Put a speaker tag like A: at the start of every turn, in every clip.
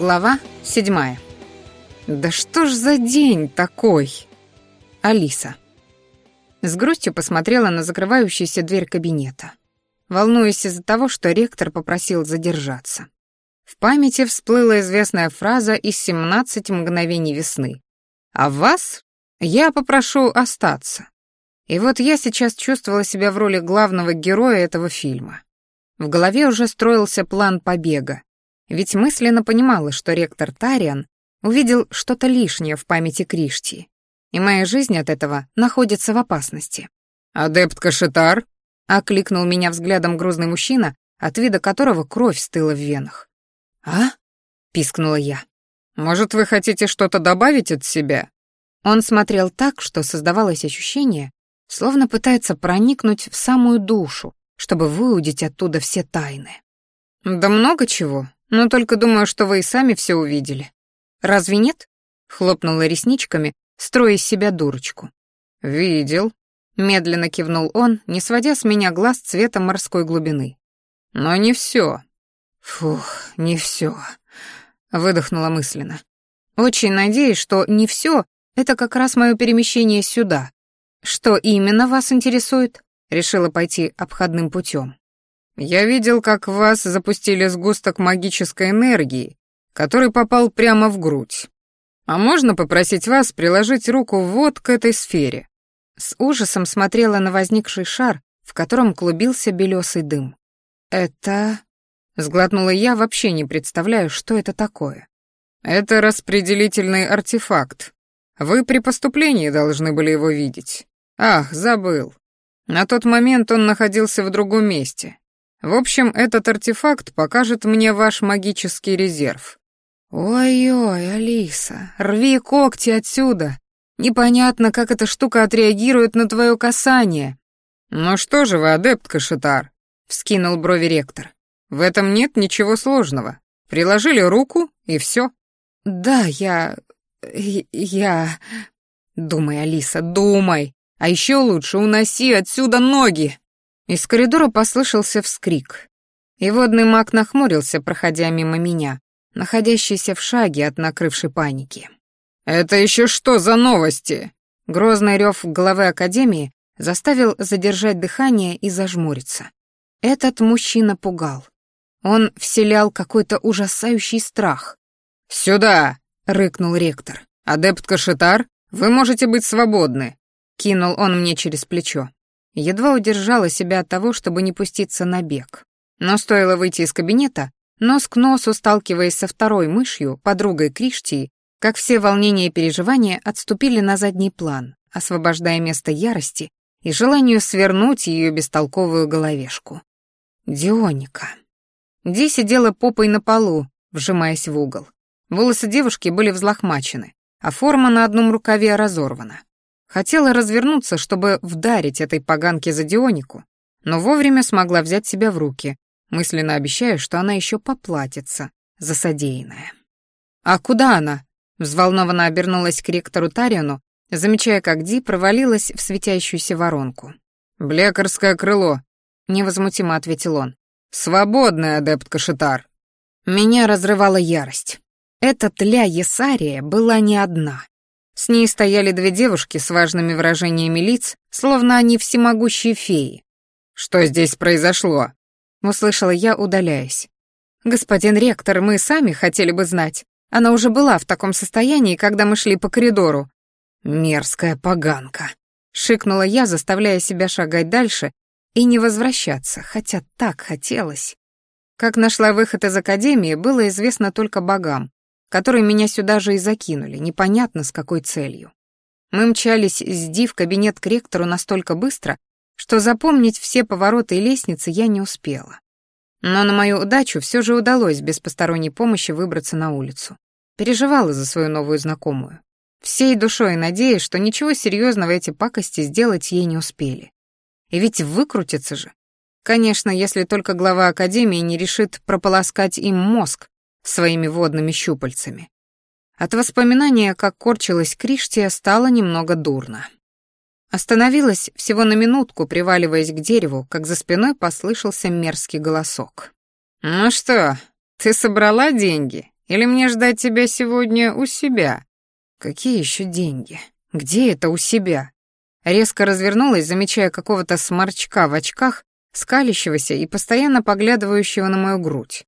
A: Глава седьмая. «Да что ж за день такой?» Алиса. С грустью посмотрела на закрывающуюся дверь кабинета, волнуясь из-за того, что ректор попросил задержаться. В памяти всплыла известная фраза из «17 мгновений весны». «А вас я попрошу остаться». И вот я сейчас чувствовала себя в роли главного героя этого фильма. В голове уже строился план побега, ведь мысленно понимала, что ректор Тариан увидел что-то лишнее в памяти Кришти, и моя жизнь от этого находится в опасности.
B: «Адепт Кашетар?»
A: — окликнул меня взглядом грозный мужчина, от вида которого кровь стыла в венах. «А?» — пискнула я.
B: «Может, вы хотите что-то добавить от себя?»
A: Он смотрел так, что создавалось ощущение, словно пытается проникнуть в самую душу, чтобы выудить оттуда все тайны.
B: «Да много чего», но только думаю, что вы и сами все увидели.
A: Разве нет? Хлопнула ресничками, строя из себя дурочку.
B: Видел.
A: Медленно кивнул он, не сводя с меня глаз цвета морской глубины.
B: Но не все.
A: Фух, не все. Выдохнула мысленно. Очень надеюсь, что не все это как раз мое перемещение сюда. Что именно вас интересует? Решила пойти обходным путем.
B: Я видел, как вас запустили сгусток магической энергии, который попал прямо в грудь. А можно попросить вас приложить руку вот к этой сфере?»
A: С ужасом смотрела на возникший шар, в котором клубился белесый дым. «Это...» — сглотнула я, вообще не представляю, что это такое.
B: «Это распределительный артефакт. Вы при поступлении должны были его видеть. Ах, забыл. На тот момент он находился в другом месте. В общем, этот артефакт покажет мне ваш магический резерв».
A: «Ой-ой, Алиса, рви когти отсюда! Непонятно, как эта штука отреагирует на твое касание!»
B: «Ну что же вы, адепт Кашетар?» — вскинул брови ректор. «В этом нет ничего сложного. Приложили руку, и все.
A: «Да, я... я...» «Думай, Алиса, думай! А еще лучше уноси отсюда ноги!» Из коридора послышался вскрик. И водный маг нахмурился, проходя мимо меня, находящийся в шаге от накрывшей паники.
B: «Это еще что за новости?»
A: Грозный рев главы Академии заставил задержать дыхание и зажмуриться. Этот мужчина пугал. Он вселял какой-то ужасающий страх.
B: «Сюда!» — рыкнул ректор. «Адепт Кашетар, вы можете быть свободны!» Кинул он мне через плечо. Едва удержала себя от того, чтобы не пуститься на бег. Но стоило выйти из кабинета, нос к носу сталкиваясь со второй мышью, подругой Криштии, как все волнения и переживания отступили на задний план, освобождая место ярости и желанию свернуть ее бестолковую головешку. Дионика. Ди сидела попой на полу, вжимаясь в угол. Волосы девушки были взлохмачены, а форма на одном рукаве разорвана. Хотела развернуться, чтобы вдарить этой поганке за Дионику, но вовремя смогла взять себя в руки, мысленно обещая, что она еще поплатится за содеянное. «А куда она?» — взволнованно обернулась к ректору Тариону, замечая, как Ди провалилась в светящуюся воронку. «Блекарское крыло», —
A: невозмутимо ответил он.
B: Свободная адепт Кашетар».
A: Меня разрывала ярость. Эта тля Есария была не одна. С ней стояли две девушки с важными выражениями лиц, словно они всемогущие феи.
B: «Что здесь произошло?»
A: — услышала я, удаляясь. «Господин ректор, мы сами хотели бы знать. Она уже была в таком состоянии, когда мы шли по коридору».
B: «Мерзкая поганка», —
A: шикнула я, заставляя себя шагать дальше и не возвращаться, хотя так хотелось. Как нашла выход из академии, было известно только богам, которые меня сюда же и закинули, непонятно с какой целью. Мы мчались с Ди в кабинет к ректору настолько быстро, что запомнить все повороты и лестницы я не успела. Но на мою удачу все же удалось без посторонней помощи выбраться на улицу. Переживала за свою новую знакомую. Всей душой надеясь, что ничего серьезного эти пакости сделать ей не успели. И ведь выкрутится же. Конечно, если только глава Академии не решит прополоскать им мозг своими водными щупальцами. От воспоминания, как корчилась Криштия, стало немного дурно. Остановилась всего на минутку, приваливаясь к дереву, как за спиной послышался мерзкий голосок.
B: «Ну что, ты собрала деньги? Или мне ждать тебя сегодня у себя?»
A: «Какие еще деньги? Где это у себя?» Резко развернулась, замечая какого-то сморчка в очках, скалящегося и постоянно поглядывающего на мою грудь.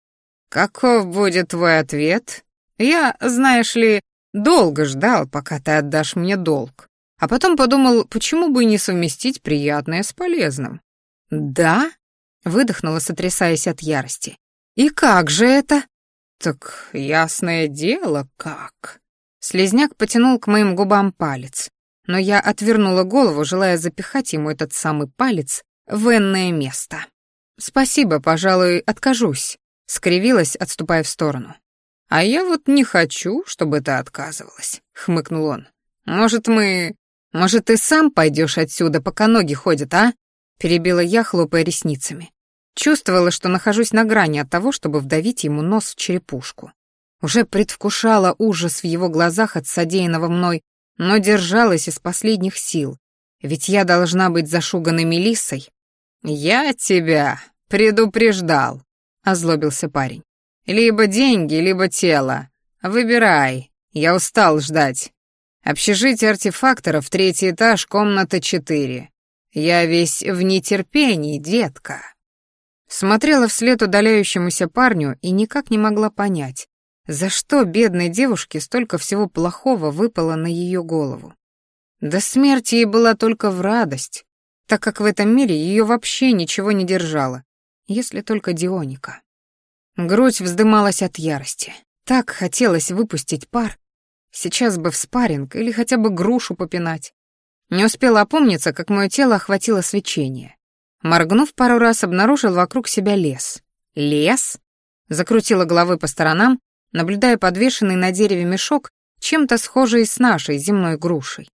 B: «Каков будет твой ответ? Я, знаешь ли, долго ждал, пока ты отдашь мне долг, а потом подумал, почему бы не совместить приятное с полезным».
A: «Да?» — выдохнула, сотрясаясь от ярости. «И как же это?»
B: «Так ясное дело, как?»
A: Слизняк потянул к моим губам палец, но я отвернула голову, желая запихать ему этот самый палец в энное место. «Спасибо, пожалуй, откажусь», скривилась, отступая в сторону.
B: «А я вот не хочу, чтобы ты отказывалась», — хмыкнул он. «Может, мы... Может, ты сам пойдешь отсюда, пока ноги ходят, а?» — перебила я, хлопая ресницами.
A: Чувствовала, что нахожусь на грани от того, чтобы вдавить ему нос в черепушку. Уже предвкушала ужас в его глазах от содеянного мной, но держалась из последних сил, ведь я должна быть зашуганной Мелиссой.
B: «Я тебя предупреждал», — озлобился парень. «Либо деньги, либо тело. Выбирай. Я устал ждать. Общежитие артефакторов, третий этаж, комната четыре. Я весь в нетерпении, детка».
A: Смотрела вслед удаляющемуся парню и никак не могла понять, за что бедной девушке столько всего плохого выпало на ее голову. До смерти ей была только в радость, так как в этом мире ее вообще ничего не держало, если только Дионика. Грудь вздымалась от ярости. Так хотелось выпустить пар. Сейчас бы в спарринг или хотя бы грушу попинать. Не успела опомниться, как мое тело охватило свечение. Моргнув пару раз, обнаружил вокруг себя лес. «Лес?» Закрутила головой по сторонам, наблюдая подвешенный на дереве мешок, чем-то схожий с нашей земной грушей.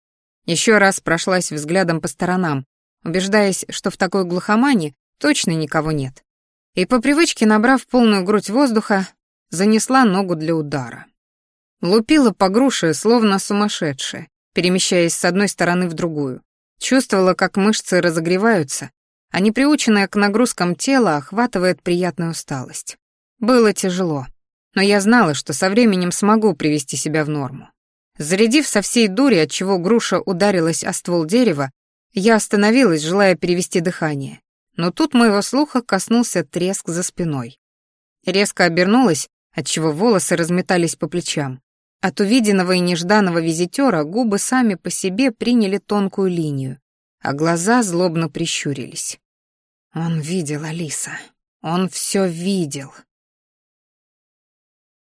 A: Еще раз прошлась взглядом по сторонам, убеждаясь, что в такой глухомане Точно никого нет. И по привычке, набрав полную грудь воздуха, занесла ногу для удара. Лупила по груше, словно сумасшедшая, перемещаясь с одной стороны в другую. Чувствовала, как мышцы разогреваются, а неприученное к нагрузкам тело охватывает приятную усталость. Было тяжело, но я знала, что со временем смогу привести себя в норму. Зарядив со всей дури, отчего груша ударилась о ствол дерева, я остановилась, желая перевести дыхание, но тут моего слуха коснулся треск за спиной. Резко обернулась, отчего волосы разметались по плечам. От увиденного и нежданного визитера губы сами по себе приняли тонкую линию, а глаза злобно прищурились. Он видел Алиса. Он все видел.